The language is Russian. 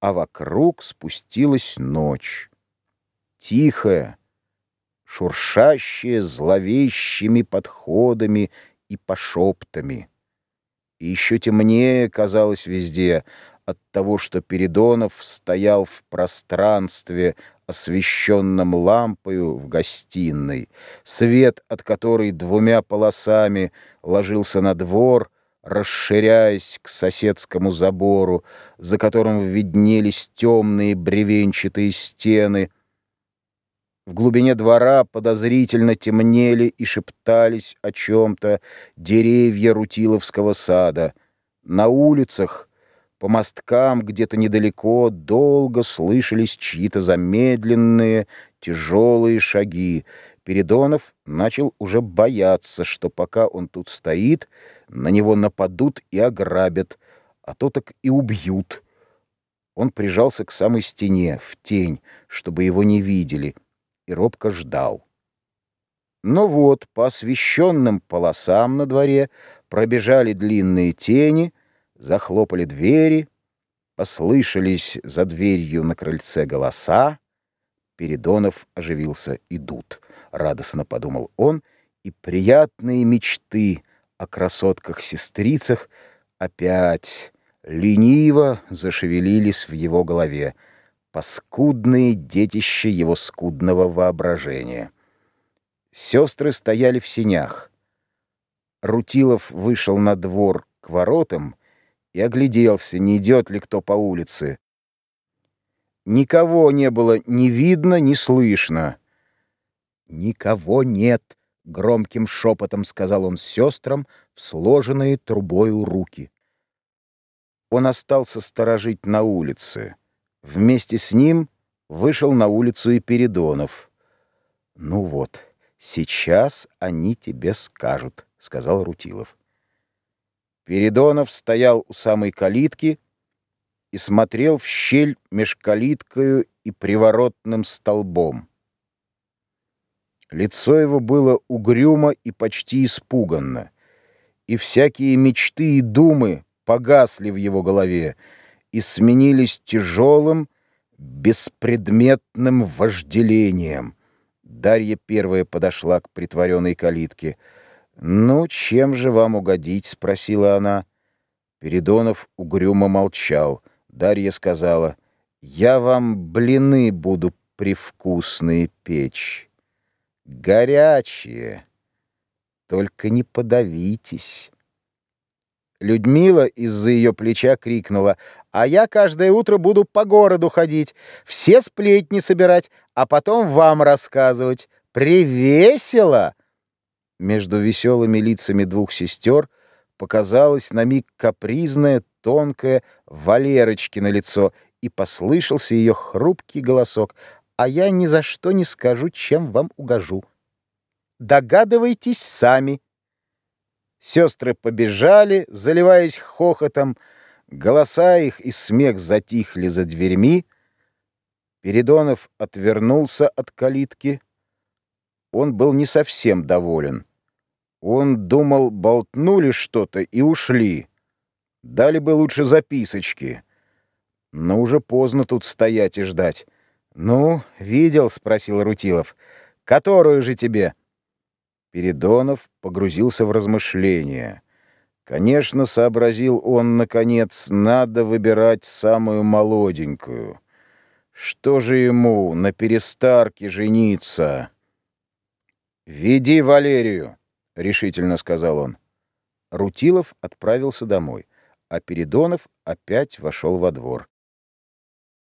а вокруг спустилась ночь. Тихая, шуршащая зловещими подходами и пошептами. И еще темнее казалось везде от того, что Передонов стоял в пространстве, освещенном лампою в гостиной, свет от которой двумя полосами ложился на двор, расширяясь к соседскому забору, за которым виднелись темные бревенчатые стены. В глубине двора подозрительно темнели и шептались о чем-то деревья Рутиловского сада. На улицах, по мосткам где-то недалеко, долго слышались чьи-то замедленные, тяжелые шаги. Передонов начал уже бояться, что пока он тут стоит, на него нападут и ограбят, а то так и убьют. Он прижался к самой стене, в тень, чтобы его не видели, и робко ждал. Но вот по освещенным полосам на дворе пробежали длинные тени, захлопали двери, послышались за дверью на крыльце голоса. Передонов оживился. «Идут» радостно подумал он, и приятные мечты о красотках-сестрицах опять лениво зашевелились в его голове, паскудные детища его скудного воображения. Сестры стояли в сенях. Рутилов вышел на двор к воротам и огляделся, не идет ли кто по улице. Никого не было ни видно, ни слышно. «Никого нет», — громким шепотом сказал он сестрам в сложенные трубою руки. Он остался сторожить на улице. Вместе с ним вышел на улицу и Передонов. «Ну вот, сейчас они тебе скажут», — сказал Рутилов. Передонов стоял у самой калитки и смотрел в щель меж калиткою и приворотным столбом. Лицо его было угрюмо и почти испуганно, и всякие мечты и думы погасли в его голове и сменились тяжелым, беспредметным вожделением. Дарья первая подошла к притворенной калитке. «Ну, чем же вам угодить?» — спросила она. Передонов угрюмо молчал. Дарья сказала, «Я вам блины буду привкусные печь» горячие. Только не подавитесь. Людмила из-за ее плеча крикнула, «А я каждое утро буду по городу ходить, все сплетни собирать, а потом вам рассказывать. Привесело!» Между веселыми лицами двух сестер показалось на миг капризное, тонкое Валерочкино лицо, и послышался ее хрупкий голосок а я ни за что не скажу, чем вам угожу. Догадывайтесь сами. Сестры побежали, заливаясь хохотом, голоса их и смех затихли за дверьми. Передонов отвернулся от калитки. Он был не совсем доволен. Он думал, болтнули что-то и ушли. Дали бы лучше записочки. Но уже поздно тут стоять и ждать. «Ну, видел?» — спросил Рутилов. «Которую же тебе?» Передонов погрузился в размышления. Конечно, сообразил он, наконец, надо выбирать самую молоденькую. Что же ему на перестарке жениться? «Веди Валерию», — решительно сказал он. Рутилов отправился домой, а Передонов опять вошел во двор.